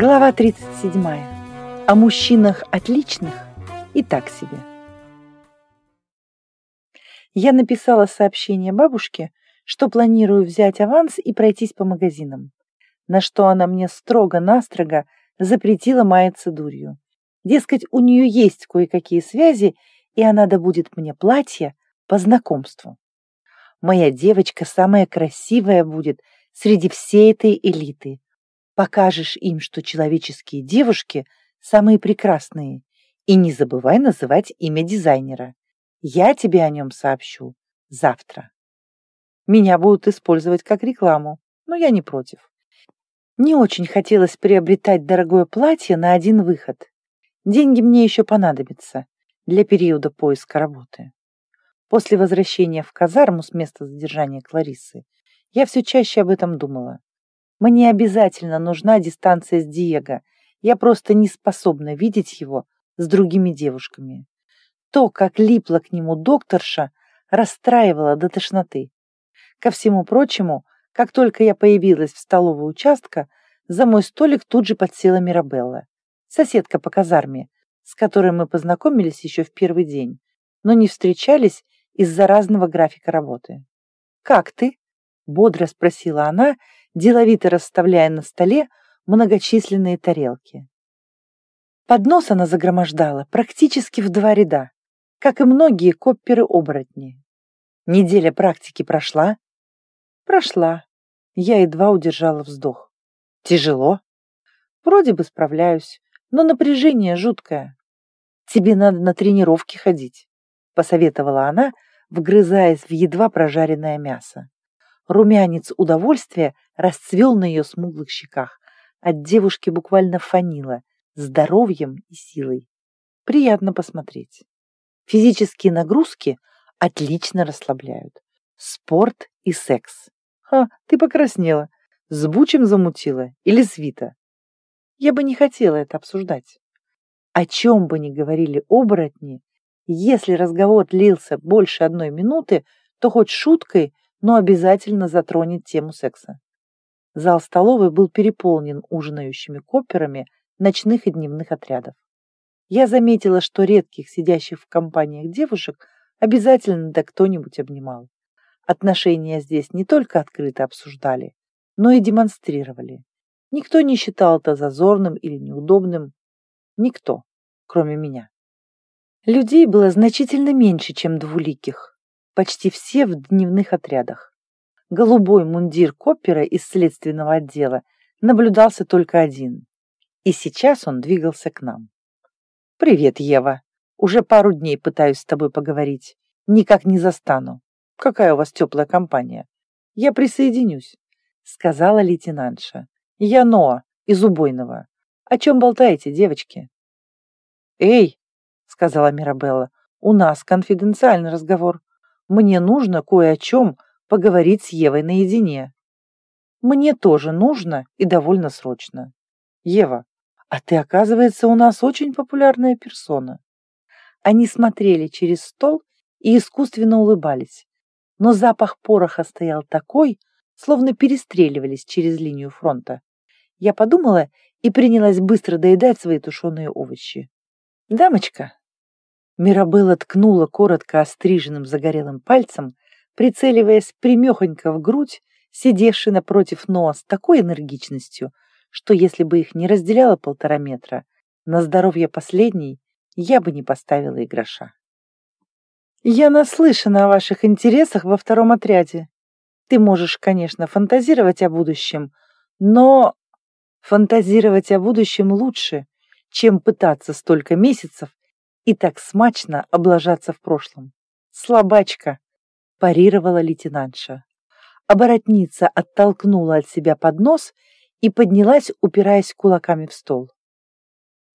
Глава 37. О мужчинах отличных и так себе. Я написала сообщение бабушке, что планирую взять аванс и пройтись по магазинам, на что она мне строго-настрого запретила маяться дурью. Дескать, у нее есть кое-какие связи, и она добудет мне платье по знакомству. Моя девочка самая красивая будет среди всей этой элиты, Покажешь им, что человеческие девушки самые прекрасные, и не забывай называть имя дизайнера. Я тебе о нем сообщу завтра. Меня будут использовать как рекламу, но я не против. Не очень хотелось приобретать дорогое платье на один выход. Деньги мне еще понадобятся для периода поиска работы. После возвращения в казарму с места задержания Кларисы я все чаще об этом думала. Мне обязательно нужна дистанция с Диего. Я просто не способна видеть его с другими девушками. То, как липла к нему докторша, расстраивало до тошноты. Ко всему прочему, как только я появилась в столовой участка, за мой столик тут же подсела Мирабелла, соседка по казарме, с которой мы познакомились еще в первый день, но не встречались из-за разного графика работы. «Как ты?» — бодро спросила она, деловито расставляя на столе многочисленные тарелки. Поднос она загромождала практически в два ряда, как и многие копперы-оборотни. Неделя практики прошла? Прошла. Я едва удержала вздох. Тяжело? Вроде бы справляюсь, но напряжение жуткое. Тебе надо на тренировки ходить, посоветовала она, вгрызаясь в едва прожаренное мясо. Румянец удовольствия расцвел на ее смуглых щеках. От девушки буквально фанило здоровьем и силой. Приятно посмотреть. Физические нагрузки отлично расслабляют. Спорт и секс. Ха, ты покраснела. С Бучем замутила или свита? Я бы не хотела это обсуждать. О чем бы ни говорили оборотни, если разговор длился больше одной минуты, то хоть шуткой, но обязательно затронет тему секса. Зал столовой был переполнен ужинающими копперами ночных и дневных отрядов. Я заметила, что редких сидящих в компаниях девушек обязательно да кто-нибудь обнимал. Отношения здесь не только открыто обсуждали, но и демонстрировали. Никто не считал это зазорным или неудобным. Никто, кроме меня. Людей было значительно меньше, чем двуликих почти все в дневных отрядах. Голубой мундир Коппера из следственного отдела наблюдался только один. И сейчас он двигался к нам. «Привет, Ева. Уже пару дней пытаюсь с тобой поговорить. Никак не застану. Какая у вас теплая компания? Я присоединюсь», — сказала лейтенантша. «Я Ноа, из убойного. О чем болтаете, девочки?» «Эй!» — сказала Мирабелла. «У нас конфиденциальный разговор. Мне нужно кое о чем поговорить с Евой наедине. Мне тоже нужно и довольно срочно. Ева, а ты, оказывается, у нас очень популярная персона. Они смотрели через стол и искусственно улыбались, но запах пороха стоял такой, словно перестреливались через линию фронта. Я подумала и принялась быстро доедать свои тушеные овощи. «Дамочка, Мирабелла ткнула коротко остриженным загорелым пальцем, прицеливаясь примехонько в грудь, сидевший напротив Ноа с такой энергичностью, что если бы их не разделяло полтора метра, на здоровье последней я бы не поставила и гроша. «Я наслышана о ваших интересах во втором отряде. Ты можешь, конечно, фантазировать о будущем, но фантазировать о будущем лучше, чем пытаться столько месяцев и так смачно облажаться в прошлом. Слабачка, парировала лейтенантша. Оборотница оттолкнула от себя поднос и поднялась, упираясь кулаками в стол.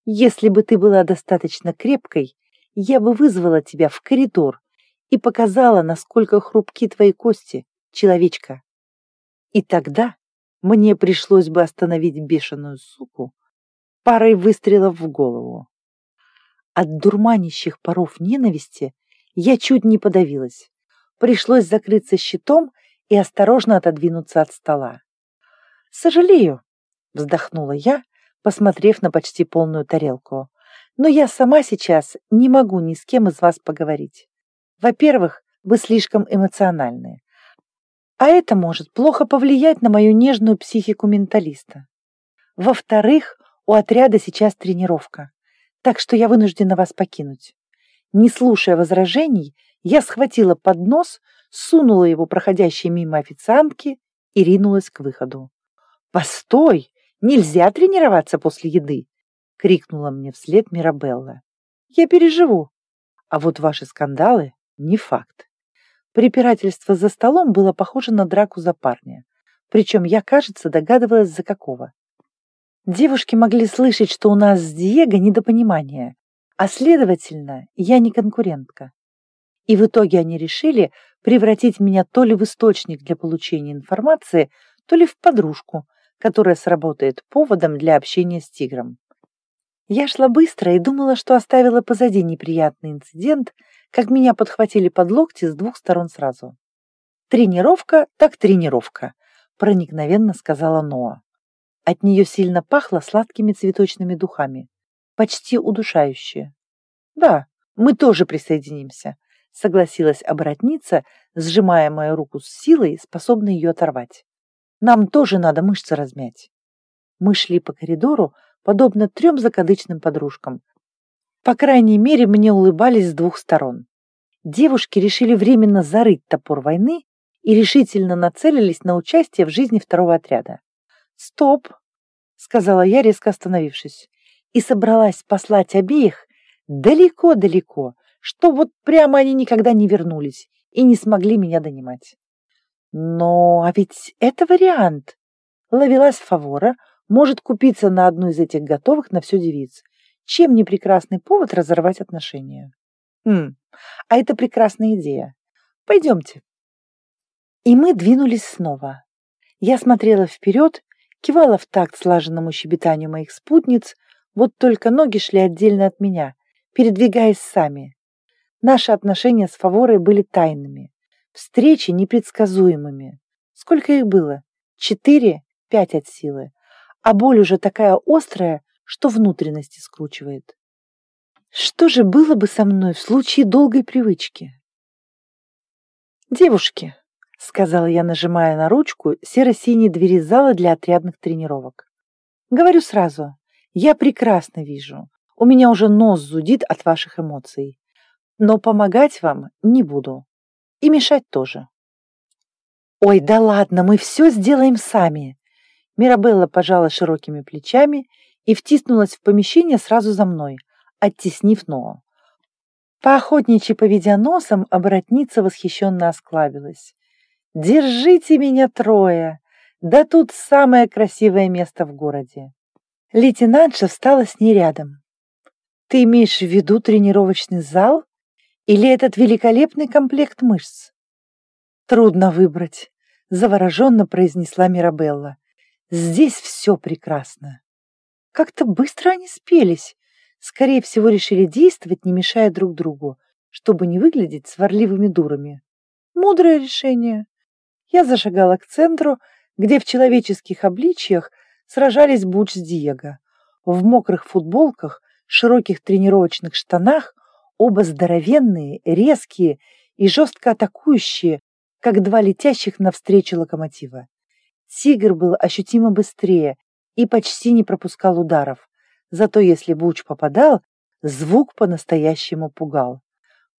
Если бы ты была достаточно крепкой, я бы вызвала тебя в коридор и показала, насколько хрупки твои кости, человечка. И тогда мне пришлось бы остановить бешеную суку парой выстрелов в голову. От дурманящих паров ненависти я чуть не подавилась. Пришлось закрыться щитом и осторожно отодвинуться от стола. «Сожалею», — вздохнула я, посмотрев на почти полную тарелку. «Но я сама сейчас не могу ни с кем из вас поговорить. Во-первых, вы слишком эмоциональны. А это может плохо повлиять на мою нежную психику менталиста. Во-вторых, у отряда сейчас тренировка, так что я вынуждена вас покинуть. Не слушая возражений, я схватила поднос, сунула его проходящей мимо официантки и ринулась к выходу. «Постой! Нельзя тренироваться после еды!» — крикнула мне вслед Мирабелла. «Я переживу. А вот ваши скандалы — не факт. Препирательство за столом было похоже на драку за парня. Причем я, кажется, догадывалась, за какого. Девушки могли слышать, что у нас с Диего недопонимание, а следовательно, я не конкурентка. И в итоге они решили превратить меня то ли в источник для получения информации, то ли в подружку, которая сработает поводом для общения с тигром. Я шла быстро и думала, что оставила позади неприятный инцидент, как меня подхватили под локти с двух сторон сразу. «Тренировка так тренировка», — проникновенно сказала Ноа. От нее сильно пахло сладкими цветочными духами, почти удушающие. «Да, мы тоже присоединимся», — согласилась оборотница, сжимая мою руку с силой, способной ее оторвать. «Нам тоже надо мышцы размять». Мы шли по коридору, подобно трем закадычным подружкам, по крайней мере, мне улыбались с двух сторон. Девушки решили временно зарыть топор войны и решительно нацелились на участие в жизни второго отряда. «Стоп!» — сказала я, резко остановившись, и собралась послать обеих далеко-далеко, что вот прямо они никогда не вернулись и не смогли меня донимать. Но а ведь это вариант. Ловилась Фавора может купиться на одну из этих готовых на всю девиц чем не прекрасный повод разорвать отношения? Хм, а это прекрасная идея. Пойдемте. И мы двинулись снова. Я смотрела вперед, кивала в такт слаженному щебетанию моих спутниц, вот только ноги шли отдельно от меня, передвигаясь сами. Наши отношения с Фаворой были тайными, встречи непредсказуемыми. Сколько их было? Четыре, пять от силы. А боль уже такая острая, что внутренности скручивает. Что же было бы со мной в случае долгой привычки? «Девушки», — сказала я, нажимая на ручку серо-синей двери зала для отрядных тренировок. «Говорю сразу, я прекрасно вижу, у меня уже нос зудит от ваших эмоций, но помогать вам не буду и мешать тоже». «Ой, да ладно, мы все сделаем сами!» Мирабелла пожала широкими плечами и втиснулась в помещение сразу за мной, оттеснив Ноа. Поохотничьи поведя носом, оборотница восхищенно осклабилась. «Держите меня трое! Да тут самое красивое место в городе!» Лейтенантша встала с ней рядом. «Ты имеешь в виду тренировочный зал или этот великолепный комплект мышц?» «Трудно выбрать», — завороженно произнесла Мирабелла. «Здесь все прекрасно». Как-то быстро они спелись. Скорее всего, решили действовать, не мешая друг другу, чтобы не выглядеть сварливыми дурами. Мудрое решение. Я зашагала к центру, где в человеческих обличьях сражались Буч с Диего. В мокрых футболках, широких тренировочных штанах, оба здоровенные, резкие и жестко атакующие, как два летящих навстречу локомотива. Тигр был ощутимо быстрее и почти не пропускал ударов. Зато если Буч попадал, звук по-настоящему пугал.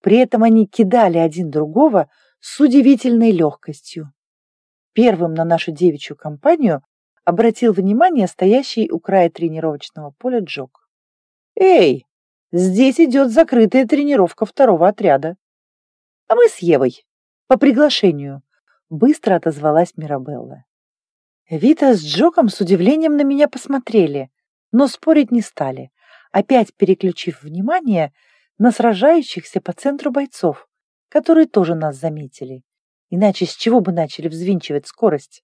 При этом они кидали один другого с удивительной легкостью. Первым на нашу девичью компанию обратил внимание стоящий у края тренировочного поля Джок. «Эй, здесь идет закрытая тренировка второго отряда». «А мы с Евой, по приглашению», — быстро отозвалась Мирабелла. Вита с Джоком с удивлением на меня посмотрели, но спорить не стали, опять переключив внимание на сражающихся по центру бойцов, которые тоже нас заметили. Иначе с чего бы начали взвинчивать скорость?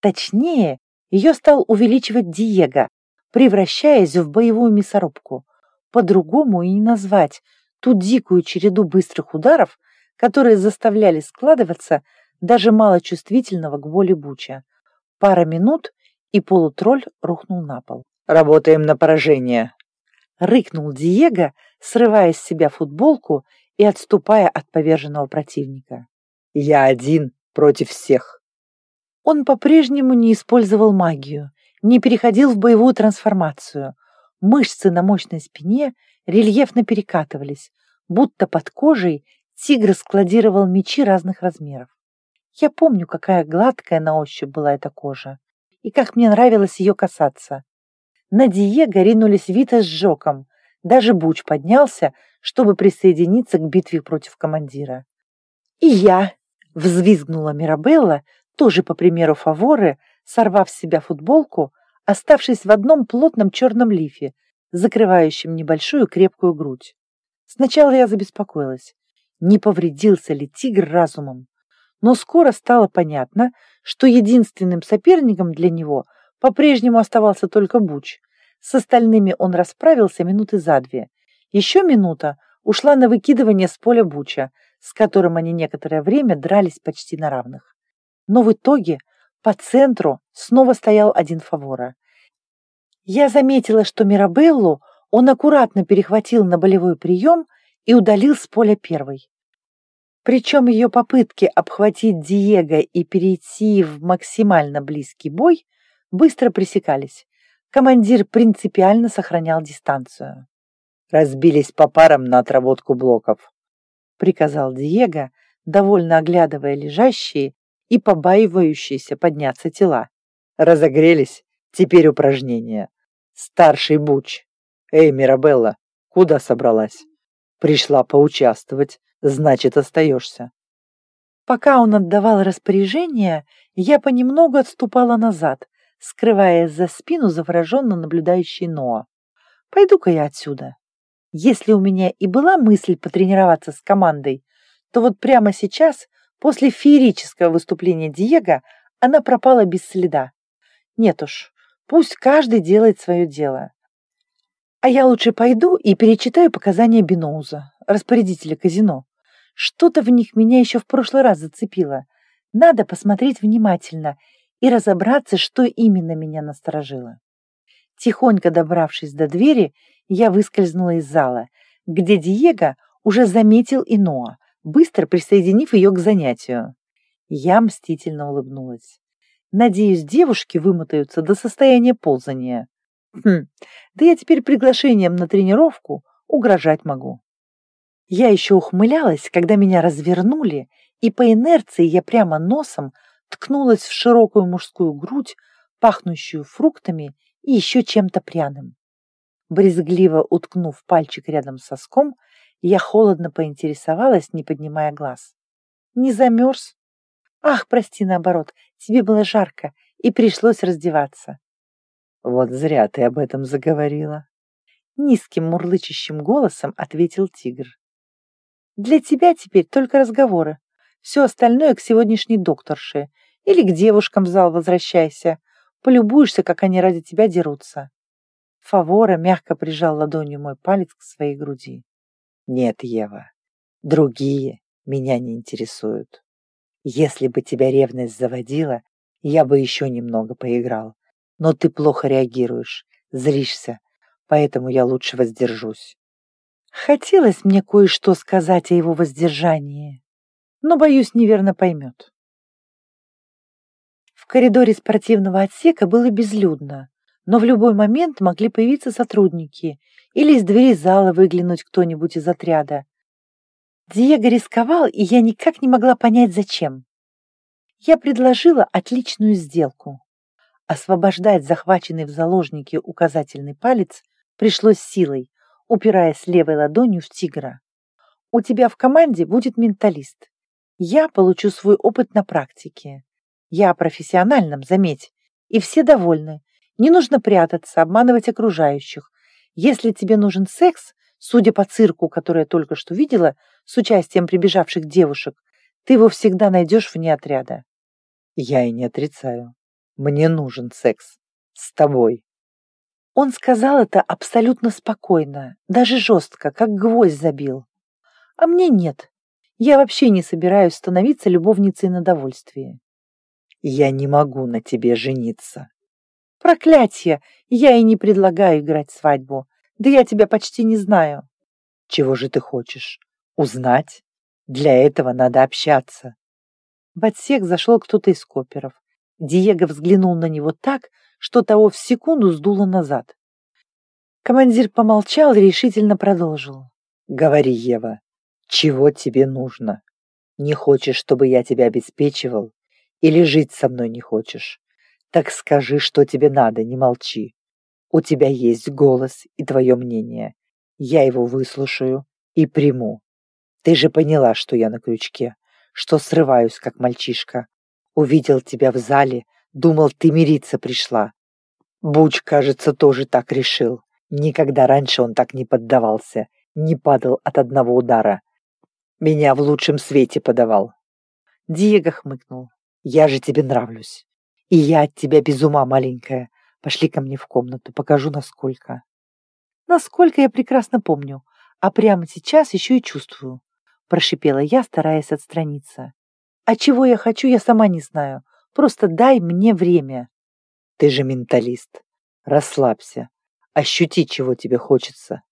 Точнее, ее стал увеличивать Диего, превращаясь в боевую мясорубку. По-другому и не назвать ту дикую череду быстрых ударов, которые заставляли складываться даже малочувствительного к боли Буча. Пара минут, и полутролль рухнул на пол. Работаем на поражение!» Рыкнул Диего, срывая с себя футболку и отступая от поверженного противника. «Я один против всех!» Он по-прежнему не использовал магию, не переходил в боевую трансформацию. Мышцы на мощной спине рельефно перекатывались, будто под кожей тигр складировал мечи разных размеров. Я помню, какая гладкая на ощупь была эта кожа, и как мне нравилось ее касаться. На Диего ринулись Вита с Жоком, даже Буч поднялся, чтобы присоединиться к битве против командира. «И я!» — взвизгнула Мирабелла, тоже по примеру Фаворы, сорвав с себя футболку, оставшись в одном плотном черном лифе, закрывающем небольшую крепкую грудь. Сначала я забеспокоилась, не повредился ли тигр разумом но скоро стало понятно, что единственным соперником для него по-прежнему оставался только Буч. С остальными он расправился минуты за две. Еще минута ушла на выкидывание с поля Буча, с которым они некоторое время дрались почти на равных. Но в итоге по центру снова стоял один фавора. Я заметила, что Мирабеллу он аккуратно перехватил на болевой прием и удалил с поля первой. Причем ее попытки обхватить Диего и перейти в максимально близкий бой быстро пресекались. Командир принципиально сохранял дистанцию. «Разбились по парам на отработку блоков», — приказал Диего, довольно оглядывая лежащие и побаивающиеся подняться тела. «Разогрелись? Теперь упражнения. Старший Буч. Эй, Мирабелла, куда собралась? Пришла поучаствовать значит, остаешься. Пока он отдавал распоряжение, я понемногу отступала назад, скрываясь за спину завороженно наблюдающей Ноа. Пойду-ка я отсюда. Если у меня и была мысль потренироваться с командой, то вот прямо сейчас, после феерического выступления Диего, она пропала без следа. Нет уж, пусть каждый делает свое дело. А я лучше пойду и перечитаю показания Биноуза, распорядителя казино. Что-то в них меня еще в прошлый раз зацепило. Надо посмотреть внимательно и разобраться, что именно меня насторожило. Тихонько добравшись до двери, я выскользнула из зала, где Диего уже заметил Иноа, быстро присоединив ее к занятию. Я мстительно улыбнулась. Надеюсь, девушки вымотаются до состояния ползания. Хм, да я теперь приглашением на тренировку угрожать могу. Я еще ухмылялась, когда меня развернули, и по инерции я прямо носом ткнулась в широкую мужскую грудь, пахнущую фруктами и еще чем-то пряным. Брезгливо уткнув пальчик рядом с соском, я холодно поинтересовалась, не поднимая глаз. «Не замерз?» «Ах, прости, наоборот, тебе было жарко, и пришлось раздеваться». «Вот зря ты об этом заговорила», — низким мурлычащим голосом ответил тигр. Для тебя теперь только разговоры. Все остальное к сегодняшней докторше. Или к девушкам в зал возвращайся. Полюбуешься, как они ради тебя дерутся. Фавора мягко прижал ладонью мой палец к своей груди. Нет, Ева, другие меня не интересуют. Если бы тебя ревность заводила, я бы еще немного поиграл. Но ты плохо реагируешь, злишься, поэтому я лучше воздержусь. Хотелось мне кое-что сказать о его воздержании, но, боюсь, неверно поймет. Коридоре спортивного отсека было безлюдно, но в любой момент могли появиться сотрудники или из двери зала выглянуть кто-нибудь из отряда. Диего рисковал, и я никак не могла понять, зачем. Я предложила отличную сделку. Освобождать захваченный в заложники указательный палец пришлось силой, упираясь левой ладонью в тигра. «У тебя в команде будет менталист. Я получу свой опыт на практике. Я профессиональном, заметь. И все довольны. Не нужно прятаться, обманывать окружающих. Если тебе нужен секс, судя по цирку, который я только что видела, с участием прибежавших девушек, ты его всегда найдешь вне отряда. Я и не отрицаю. Мне нужен секс. С тобой. Он сказал это абсолютно спокойно, даже жестко, как гвоздь забил. А мне нет. Я вообще не собираюсь становиться любовницей на довольствие. Я не могу на тебе жениться. Проклятье! Я и не предлагаю играть свадьбу. Да я тебя почти не знаю. Чего же ты хочешь? Узнать? Для этого надо общаться. В отсек зашел кто-то из коперов. Диего взглянул на него так, что того в секунду сдуло назад. Командир помолчал и решительно продолжил. «Говори, Ева, чего тебе нужно? Не хочешь, чтобы я тебя обеспечивал? Или жить со мной не хочешь? Так скажи, что тебе надо, не молчи. У тебя есть голос и твое мнение. Я его выслушаю и приму. Ты же поняла, что я на крючке, что срываюсь, как мальчишка. Увидел тебя в зале, думал, ты мириться пришла. Буч, кажется, тоже так решил. Никогда раньше он так не поддавался, не падал от одного удара. Меня в лучшем свете подавал. Диего хмыкнул. Я же тебе нравлюсь. И я от тебя без ума, маленькая. Пошли ко мне в комнату, покажу, насколько. Насколько я прекрасно помню, а прямо сейчас еще и чувствую. Прошипела я, стараясь отстраниться. А чего я хочу, я сама не знаю. Просто дай мне время. Ты же менталист. Расслабься. Ощути, чего тебе хочется.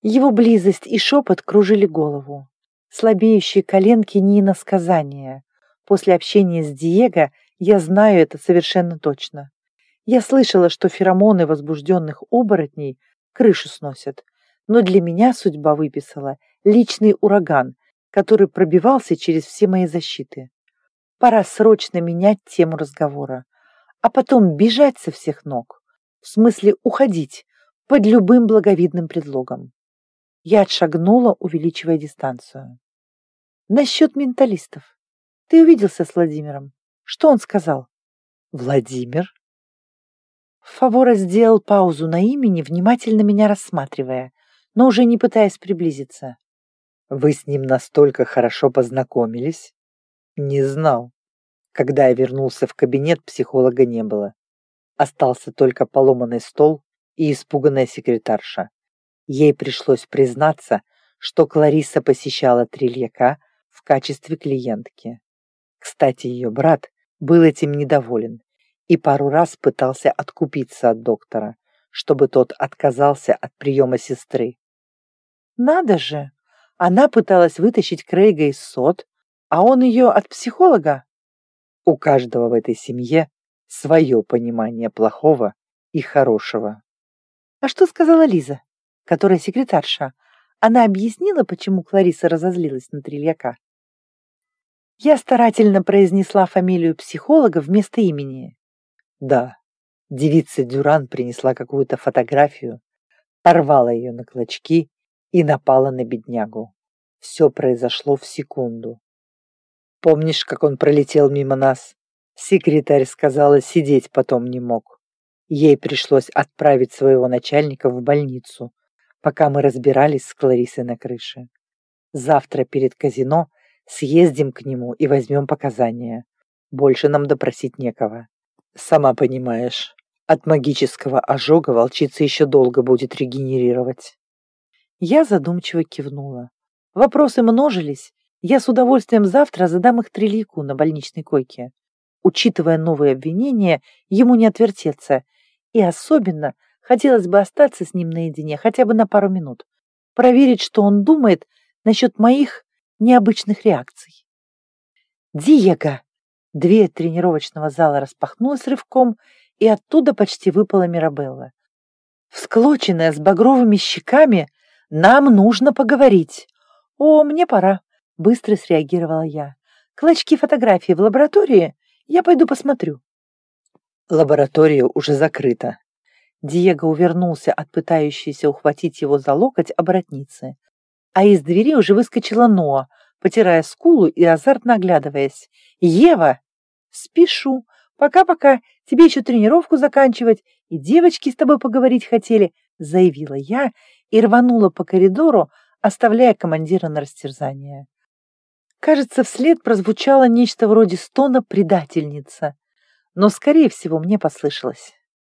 Его близость и шепот кружили голову. Слабеющие коленки не иносказания. После общения с Диего я знаю это совершенно точно. Я слышала, что феромоны возбужденных оборотней крышу сносят, но для меня судьба выписала личный ураган, который пробивался через все мои защиты. Пора срочно менять тему разговора, а потом бежать со всех ног, в смысле уходить под любым благовидным предлогом. Я отшагнула, увеличивая дистанцию. Насчет менталистов. Ты увиделся с Владимиром. Что он сказал? Владимир? Фавора сделал паузу на имени, внимательно меня рассматривая, но уже не пытаясь приблизиться. Вы с ним настолько хорошо познакомились? Не знал. Когда я вернулся в кабинет, психолога не было. Остался только поломанный стол и испуганная секретарша. Ей пришлось признаться, что Клариса посещала Трильяка в качестве клиентки. Кстати, ее брат был этим недоволен и пару раз пытался откупиться от доктора, чтобы тот отказался от приема сестры. Надо же! Она пыталась вытащить Крейга из сот, а он ее от психолога. У каждого в этой семье свое понимание плохого и хорошего. А что сказала Лиза, которая секретарша? Она объяснила, почему Клариса разозлилась на Трильяка? Я старательно произнесла фамилию психолога вместо имени. Да, девица Дюран принесла какую-то фотографию, порвала ее на клочки и напала на беднягу. Все произошло в секунду. Помнишь, как он пролетел мимо нас? Секретарь сказала, сидеть потом не мог. Ей пришлось отправить своего начальника в больницу, пока мы разбирались с Кларисой на крыше. Завтра перед казино Съездим к нему и возьмем показания. Больше нам допросить некого. Сама понимаешь, от магического ожога волчица еще долго будет регенерировать. Я задумчиво кивнула. Вопросы множились. Я с удовольствием завтра задам их Трелику на больничной койке. Учитывая новые обвинения, ему не отвертеться. И особенно хотелось бы остаться с ним наедине хотя бы на пару минут. Проверить, что он думает насчет моих необычных реакций. «Диего!» Дверь тренировочного зала распахнулась рывком, и оттуда почти выпала Мирабелла. Всклоченная с багровыми щеками, нам нужно поговорить. О, мне пора, быстро среагировала я. Клочки фотографии в лаборатории? Я пойду посмотрю. Лаборатория уже закрыта. Диего увернулся от пытающейся ухватить его за локоть оборотницы а из двери уже выскочила Ноа, потирая скулу и азартно оглядываясь. «Ева!» «Спешу. Пока-пока. Тебе еще тренировку заканчивать, и девочки с тобой поговорить хотели», заявила я и рванула по коридору, оставляя командира на растерзание. Кажется, вслед прозвучало нечто вроде стона «предательница», но, скорее всего, мне послышалось.